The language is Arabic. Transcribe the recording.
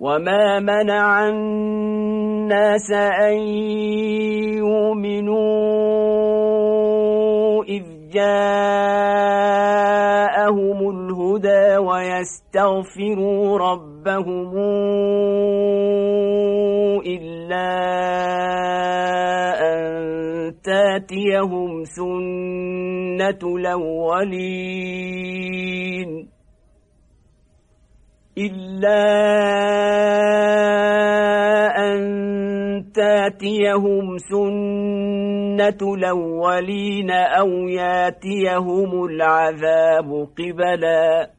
وما منع الناس أن يؤمنوا إذ جاءهم الهدى ويستغفروا ربهم إلا أن تاتيهم سنة الأولين إلا أن تاتيهم سنة الأولين أو ياتيهم العذاب قبلاً.